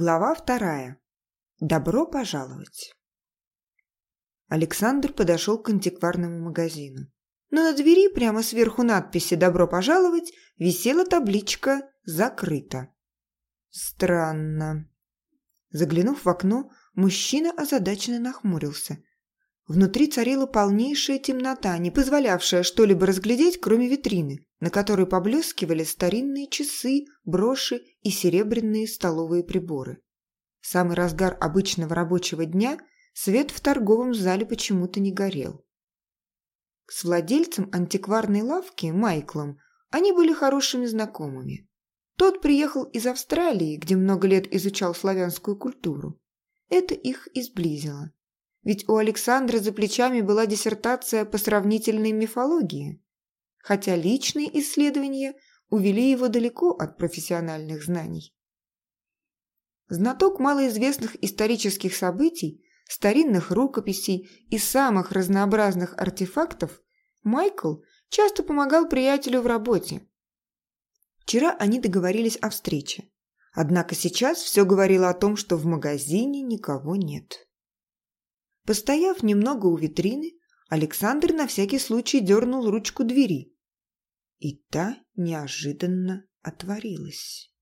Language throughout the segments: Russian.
Глава вторая. Добро пожаловать. Александр подошел к антикварному магазину. Но на двери прямо сверху надписи «Добро пожаловать» висела табличка «Закрыто». Странно. Заглянув в окно, мужчина озадаченно нахмурился. Внутри царила полнейшая темнота, не позволявшая что-либо разглядеть, кроме витрины, на которой поблескивали старинные часы, броши и серебряные столовые приборы. В самый разгар обычного рабочего дня свет в торговом зале почему-то не горел. С владельцем антикварной лавки, Майклом, они были хорошими знакомыми. Тот приехал из Австралии, где много лет изучал славянскую культуру. Это их и сблизило. Ведь у Александра за плечами была диссертация по сравнительной мифологии хотя личные исследования увели его далеко от профессиональных знаний. Знаток малоизвестных исторических событий, старинных рукописей и самых разнообразных артефактов, Майкл часто помогал приятелю в работе. Вчера они договорились о встрече. Однако сейчас все говорило о том, что в магазине никого нет. Постояв немного у витрины, Александр на всякий случай дернул ручку двери. И та неожиданно отворилась.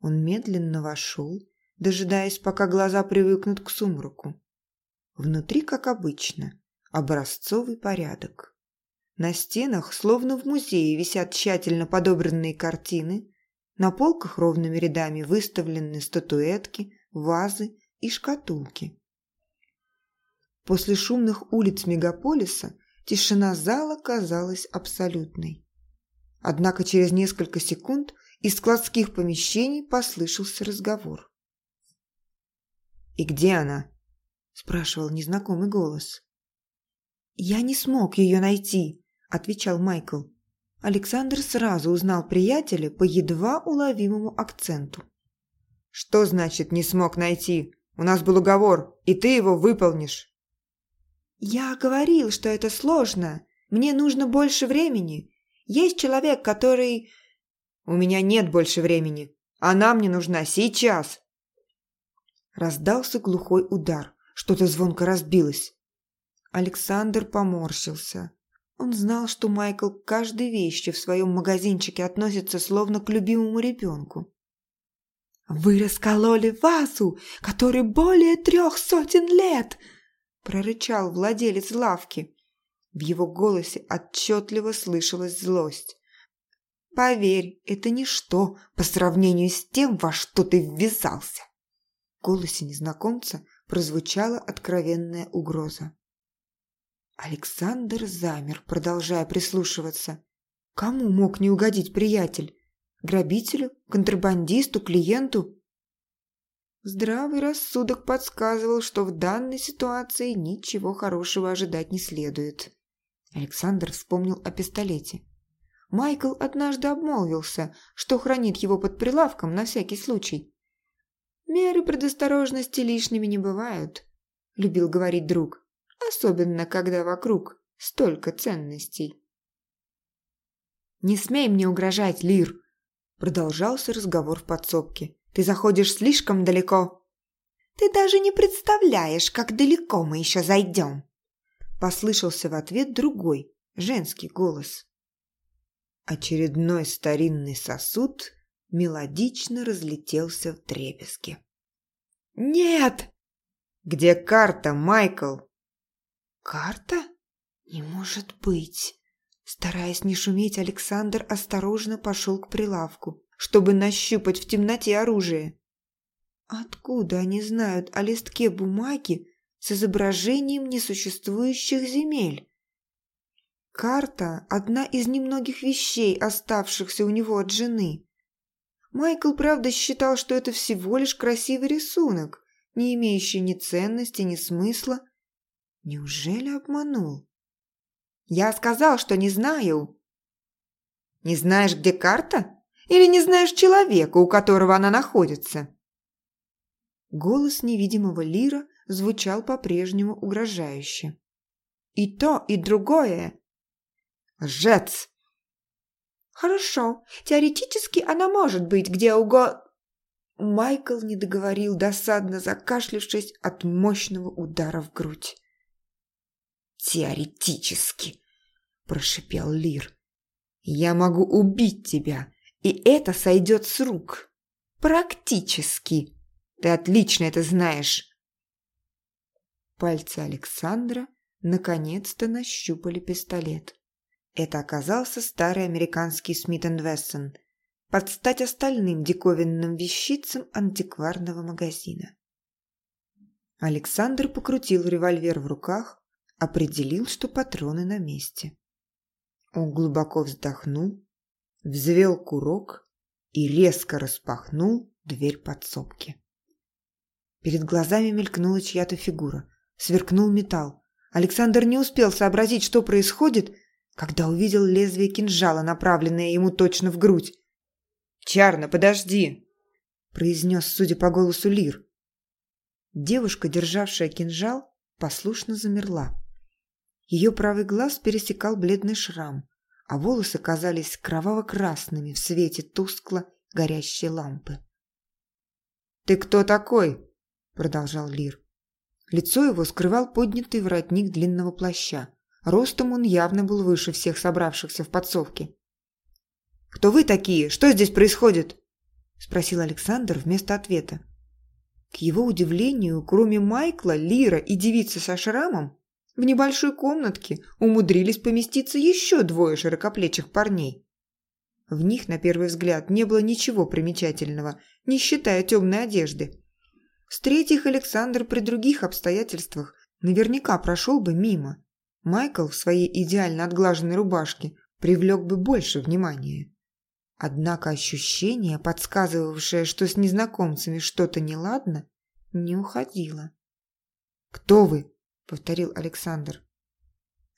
Он медленно вошел, дожидаясь, пока глаза привыкнут к сумраку. Внутри, как обычно, образцовый порядок. На стенах, словно в музее, висят тщательно подобранные картины, на полках ровными рядами выставлены статуэтки, вазы и шкатулки. После шумных улиц мегаполиса тишина зала казалась абсолютной. Однако через несколько секунд из складских помещений послышался разговор. «И где она?» – спрашивал незнакомый голос. «Я не смог ее найти», – отвечал Майкл. Александр сразу узнал приятеля по едва уловимому акценту. «Что значит «не смог найти»? У нас был уговор, и ты его выполнишь». «Я говорил, что это сложно. Мне нужно больше времени. Есть человек, который...» «У меня нет больше времени. Она мне нужна сейчас!» Раздался глухой удар. Что-то звонко разбилось. Александр поморщился. Он знал, что Майкл к каждой вещи в своем магазинчике относится словно к любимому ребенку. «Вы раскололи вазу, которой более трех сотен лет!» прорычал владелец лавки. В его голосе отчетливо слышалась злость. «Поверь, это ничто по сравнению с тем, во что ты ввязался!» В голосе незнакомца прозвучала откровенная угроза. Александр замер, продолжая прислушиваться. Кому мог не угодить приятель? Грабителю? Контрабандисту? Клиенту? Здравый рассудок подсказывал, что в данной ситуации ничего хорошего ожидать не следует. Александр вспомнил о пистолете. Майкл однажды обмолвился, что хранит его под прилавком на всякий случай. «Меры предосторожности лишними не бывают», – любил говорить друг, особенно когда вокруг столько ценностей. «Не смей мне угрожать, Лир!» – продолжался разговор в подсобке. Ты заходишь слишком далеко». «Ты даже не представляешь, как далеко мы еще зайдем!» Послышался в ответ другой, женский голос. Очередной старинный сосуд мелодично разлетелся в дребезги. «Нет!» «Где карта, Майкл?» «Карта? Не может быть!» Стараясь не шуметь, Александр осторожно пошел к прилавку чтобы нащупать в темноте оружие. Откуда они знают о листке бумаги с изображением несуществующих земель? Карта – одна из немногих вещей, оставшихся у него от жены. Майкл, правда, считал, что это всего лишь красивый рисунок, не имеющий ни ценности, ни смысла. Неужели обманул? «Я сказал, что не знаю». «Не знаешь, где карта?» Или не знаешь человека, у которого она находится?» Голос невидимого Лира звучал по-прежнему угрожающе. «И то, и другое!» «Лжец!» «Хорошо, теоретически она может быть где угодно...» Майкл не договорил, досадно закашлившись от мощного удара в грудь. «Теоретически», – прошипел Лир, – «я могу убить тебя, и это сойдет с рук. Практически. Ты отлично это знаешь». Пальцы Александра наконец-то нащупали пистолет. Это оказался старый американский Смит энд Вессон, под стать остальным диковинным вещицам антикварного магазина. Александр покрутил револьвер в руках, определил, что патроны на месте. Он глубоко вздохнул, взвел курок и резко распахнул дверь подсобки. Перед глазами мелькнула чья-то фигура, сверкнул металл. Александр не успел сообразить, что происходит, когда увидел лезвие кинжала, направленное ему точно в грудь. «Чарна, подожди!» – произнес, судя по голосу, Лир. Девушка, державшая кинжал, послушно замерла. Ее правый глаз пересекал бледный шрам, а волосы казались кроваво-красными в свете тускло горящей лампы. «Ты кто такой?» – продолжал Лир. Лицо его скрывал поднятый воротник длинного плаща. Ростом он явно был выше всех собравшихся в подсовке. «Кто вы такие? Что здесь происходит?» – спросил Александр вместо ответа. К его удивлению, кроме Майкла, Лира и девицы со шрамом, в небольшой комнатке умудрились поместиться еще двое широкоплечих парней. В них, на первый взгляд, не было ничего примечательного, не считая темной одежды. Встретив Александр при других обстоятельствах, наверняка прошел бы мимо. Майкл в своей идеально отглаженной рубашке привлек бы больше внимания. Однако ощущение, подсказывавшее, что с незнакомцами что-то неладно, не уходило. «Кто вы?» – повторил Александр.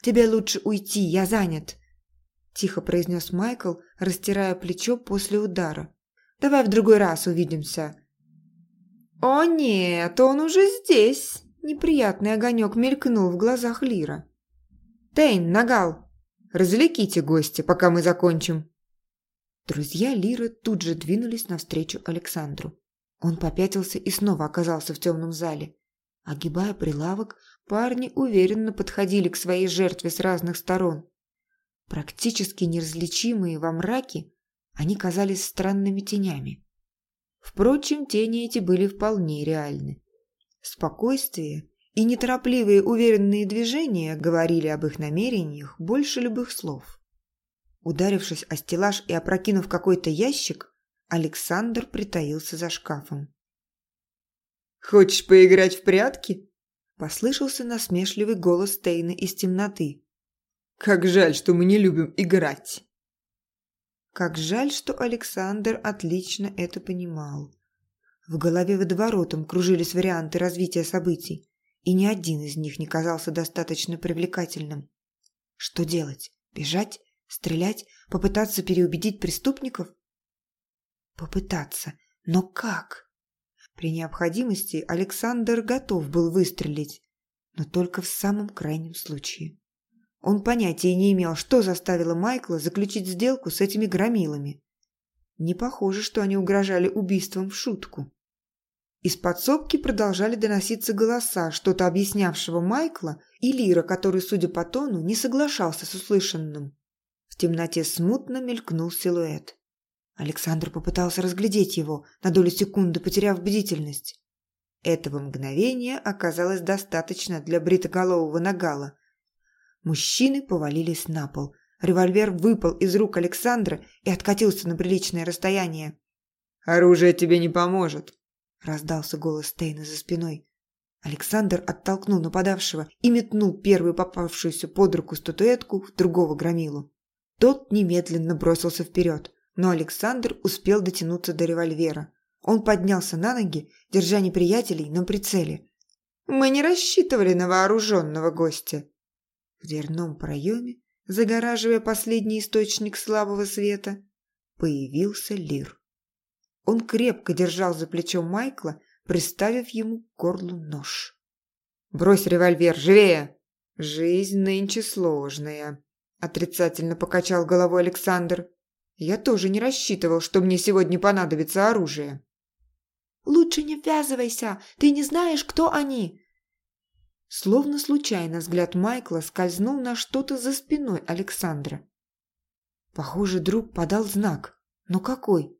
«Тебе лучше уйти, я занят», – тихо произнес Майкл, растирая плечо после удара. «Давай в другой раз увидимся». «О нет, он уже здесь!» Неприятный огонек мелькнул в глазах Лира. «Тейн, Нагал, развлеките гостя, пока мы закончим». Друзья Лиры тут же двинулись навстречу Александру. Он попятился и снова оказался в темном зале. Огибая прилавок, парни уверенно подходили к своей жертве с разных сторон. Практически неразличимые во мраке, они казались странными тенями. Впрочем, тени эти были вполне реальны. Спокойствие и неторопливые уверенные движения говорили об их намерениях больше любых слов. Ударившись о стеллаж и опрокинув какой-то ящик, Александр притаился за шкафом. «Хочешь поиграть в прятки?» – послышался насмешливый голос Тейна из темноты. «Как жаль, что мы не любим играть!» Как жаль, что Александр отлично это понимал. В голове водоворотом кружились варианты развития событий, и ни один из них не казался достаточно привлекательным. Что делать? Бежать? Стрелять? Попытаться переубедить преступников? Попытаться. Но как? При необходимости Александр готов был выстрелить, но только в самом крайнем случае. Он понятия не имел, что заставило Майкла заключить сделку с этими громилами. Не похоже, что они угрожали убийством в шутку. Из подсобки продолжали доноситься голоса, что-то объяснявшего Майкла и Лира, который, судя по тону, не соглашался с услышанным. В темноте смутно мелькнул силуэт. Александр попытался разглядеть его, на долю секунды потеряв бдительность. Этого мгновения оказалось достаточно для бритоголового нагала. Мужчины повалились на пол. Револьвер выпал из рук Александра и откатился на приличное расстояние. «Оружие тебе не поможет», – раздался голос Стейна за спиной. Александр оттолкнул нападавшего и метнул первую попавшуюся под руку статуэтку в другого громилу. Тот немедленно бросился вперед, но Александр успел дотянуться до револьвера. Он поднялся на ноги, держа неприятелей на прицеле. «Мы не рассчитывали на вооруженного гостя». В дверном проеме, загораживая последний источник слабого света, появился Лир. Он крепко держал за плечо Майкла, приставив ему к горлу нож. «Брось револьвер, живее! Жизнь нынче сложная!» Отрицательно покачал головой Александр. Я тоже не рассчитывал, что мне сегодня понадобится оружие. Лучше не ввязывайся, ты не знаешь, кто они!» Словно случайно взгляд Майкла скользнул на что-то за спиной Александра. Похоже, друг подал знак. Но какой?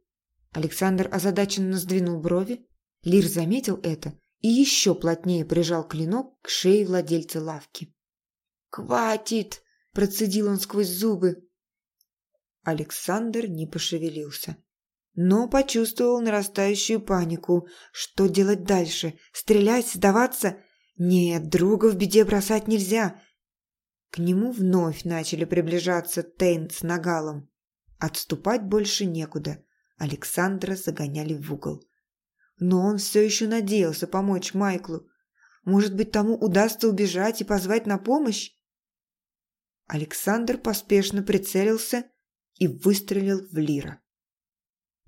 Александр озадаченно сдвинул брови. Лир заметил это и еще плотнее прижал клинок к шее владельца лавки. «Хватит!» – процедил он сквозь зубы. Александр не пошевелился, но почувствовал нарастающую панику. Что делать дальше? Стрелять? Сдаваться? Нет, друга в беде бросать нельзя. К нему вновь начали приближаться Тейн с Нагалом. Отступать больше некуда. Александра загоняли в угол. Но он все еще надеялся помочь Майклу. Может быть, тому удастся убежать и позвать на помощь? Александр поспешно прицелился и выстрелил в Лира.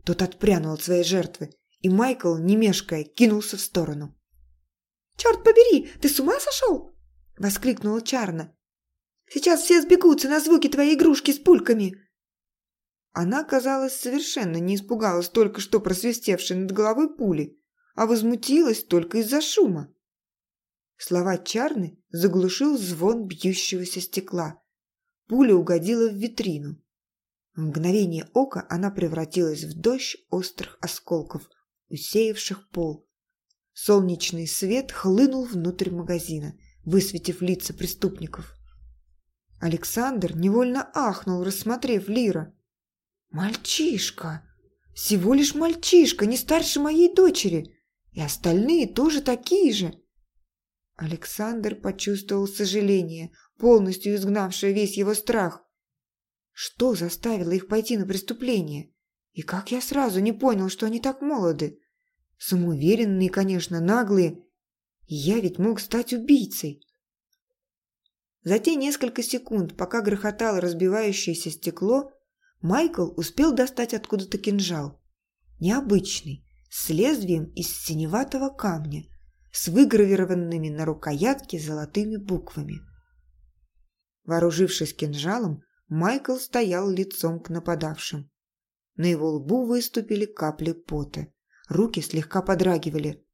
Тот отпрянул от своей жертвы, и Майкл, не мешкая, кинулся в сторону. «Черт побери, ты с ума сошел?» – воскликнула Чарна. «Сейчас все сбегутся на звуки твоей игрушки с пульками!» Она, казалось, совершенно не испугалась только что просвистевшей над головой пули, а возмутилась только из-за шума. Слова Чарны заглушил звон бьющегося стекла. Пуля угодила в витрину. В мгновение ока она превратилась в дождь острых осколков, усеявших пол. Солнечный свет хлынул внутрь магазина, высветив лица преступников. Александр невольно ахнул, рассмотрев Лира. «Мальчишка! Всего лишь мальчишка, не старше моей дочери! И остальные тоже такие же!» Александр почувствовал сожаление, полностью изгнавшее весь его страх. Что заставило их пойти на преступление? И как я сразу не понял, что они так молоды? Самоуверенные, конечно, наглые. Я ведь мог стать убийцей. За те несколько секунд, пока грохотало разбивающееся стекло, Майкл успел достать откуда-то кинжал. Необычный, с лезвием из синеватого камня, с выгравированными на рукоятке золотыми буквами. Вооружившись кинжалом, Майкл стоял лицом к нападавшим. На его лбу выступили капли пота. Руки слегка подрагивали.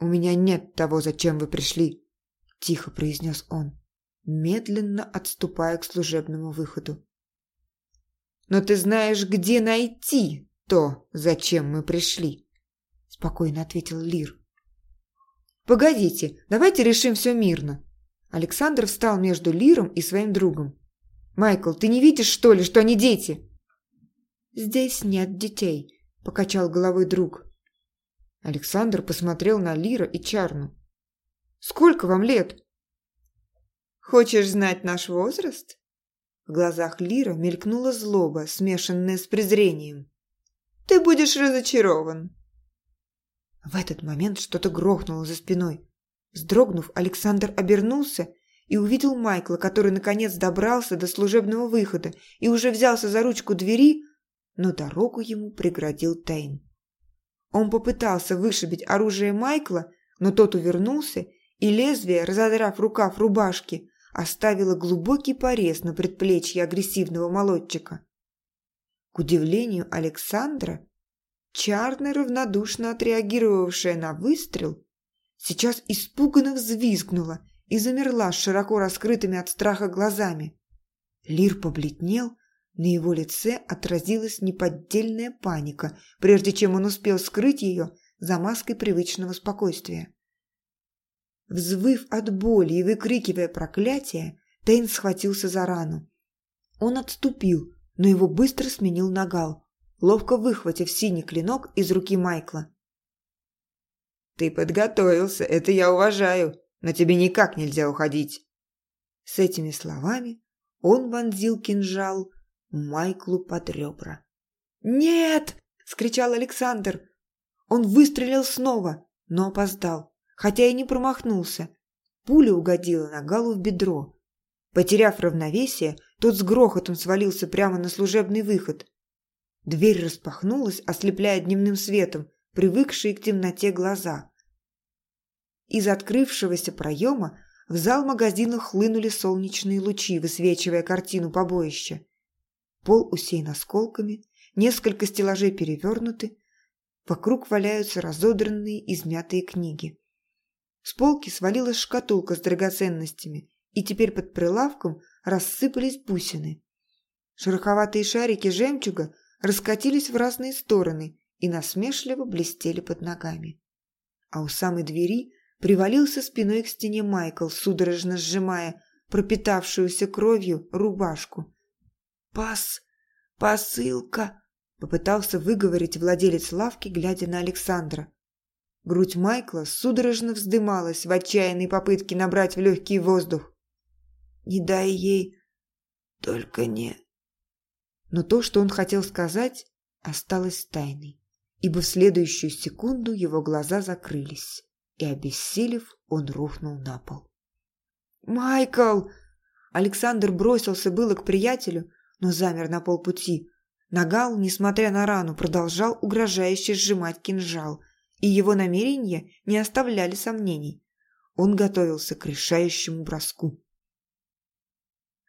«У меня нет того, зачем вы пришли», – тихо произнес он, медленно отступая к служебному выходу. «Но ты знаешь, где найти то, зачем мы пришли», – спокойно ответил Лир. «Погодите, давайте решим все мирно». Александр встал между Лиром и своим другом. «Майкл, ты не видишь, что ли, что они дети?» «Здесь нет детей», – покачал головой друг. Александр посмотрел на Лира и Чарну. «Сколько вам лет?» «Хочешь знать наш возраст?» В глазах Лира мелькнула злоба, смешанная с презрением. «Ты будешь разочарован». В этот момент что-то грохнуло за спиной. Вздрогнув, Александр обернулся и увидел Майкла, который наконец добрался до служебного выхода и уже взялся за ручку двери, но дорогу ему преградил Тейн. Он попытался вышибить оружие Майкла, но тот увернулся, и лезвие, разодрав рукав рубашки, оставило глубокий порез на предплечье агрессивного молодчика. К удивлению Александра, Чарна, равнодушно отреагировавшая на выстрел, сейчас испуганно взвизгнула и замерла с широко раскрытыми от страха глазами. Лир побледнел, на его лице отразилась неподдельная паника, прежде чем он успел скрыть ее за маской привычного спокойствия. Взвыв от боли и выкрикивая проклятие, Тейн схватился за рану. Он отступил, но его быстро сменил Нагал, ловко выхватив синий клинок из руки Майкла. «Ты подготовился, это я уважаю, но тебе никак нельзя уходить!» С этими словами он вонзил кинжал Майклу под ребра. «Нет!» – скричал Александр. Он выстрелил снова, но опоздал, хотя и не промахнулся. Пуля угодила на Галу в бедро. Потеряв равновесие, тот с грохотом свалился прямо на служебный выход. Дверь распахнулась, ослепляя дневным светом, привыкшие к темноте глаза. Из открывшегося проема в зал магазина хлынули солнечные лучи, высвечивая картину побоища. Пол усеян осколками, несколько стеллажей перевернуты. Вокруг валяются разодранные, измятые книги. С полки свалилась шкатулка с драгоценностями, и теперь под прилавком рассыпались бусины. Шероховатые шарики жемчуга раскатились в разные стороны и насмешливо блестели под ногами. А у самой двери привалился спиной к стене Майкл, судорожно сжимая пропитавшуюся кровью рубашку. «Пас! Посылка!» – попытался выговорить владелец лавки, глядя на Александра. Грудь Майкла судорожно вздымалась в отчаянной попытке набрать в легкий воздух. «Не дай ей, только не...» Но то, что он хотел сказать, осталось тайной, ибо в следующую секунду его глаза закрылись, и, обессилев, он рухнул на пол. «Майкл!» Александр бросился было к приятелю, но замер на полпути. Нагал, несмотря на рану, продолжал угрожающе сжимать кинжал, и его намерения не оставляли сомнений. Он готовился к решающему броску.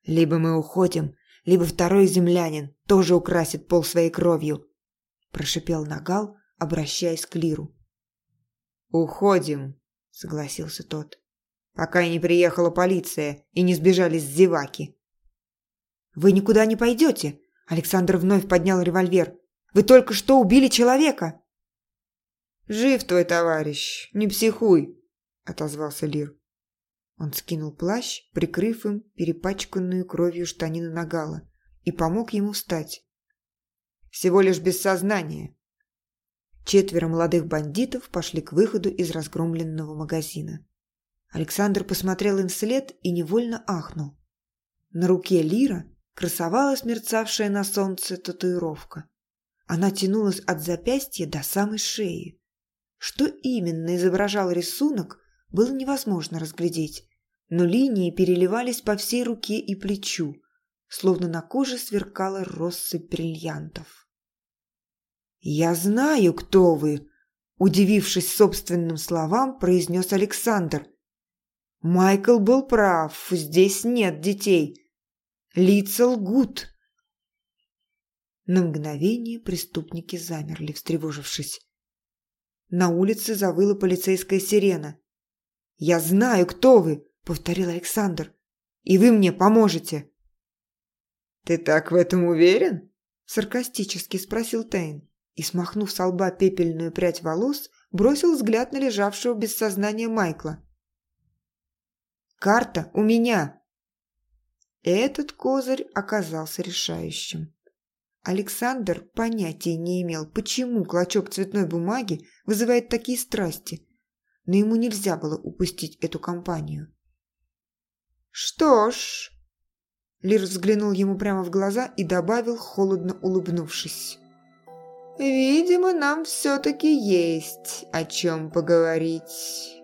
«Либо мы уходим, либо второй землянин тоже украсит пол своей кровью», – прошипел Нагал, обращаясь к Лиру. «Уходим», – согласился тот, – «пока не приехала полиция и не сбежали с зеваки». «Вы никуда не пойдете», – Александр вновь поднял револьвер. «Вы только что убили человека». «Жив твой товарищ, не психуй», – отозвался Лир. Он скинул плащ, прикрыв им перепачканную кровью штанину Нагала, и помог ему встать. «Всего лишь без сознания». Четверо молодых бандитов пошли к выходу из разгромленного магазина. Александр посмотрел им вслед и невольно ахнул. На руке Лира красовалась мерцавшая на солнце татуировка. Она тянулась от запястья до самой шеи. Что именно изображал рисунок, было невозможно разглядеть, но линии переливались по всей руке и плечу, словно на коже сверкала россыпь бриллиантов. «Я знаю, кто вы!» – удивившись собственным словам, произнес Александр. «Майкл был прав, здесь нет детей. Лица лгут!» На мгновение преступники замерли, встревожившись. На улице завыла полицейская сирена. «Я знаю, кто вы!» – повторил Александр. «И вы мне поможете!» «Ты так в этом уверен?» – саркастически спросил Тейн и, смахнув с лба пепельную прядь волос, бросил взгляд на лежавшего без сознания Майкла. «Карта у меня!» Этот козырь оказался решающим. Александр понятия не имел, почему клочок цветной бумаги вызывает такие страсти, но ему нельзя было упустить эту компанию. «Что ж...» Лир взглянул ему прямо в глаза и добавил, холодно улыбнувшись. «Видимо, нам все-таки есть о чем поговорить».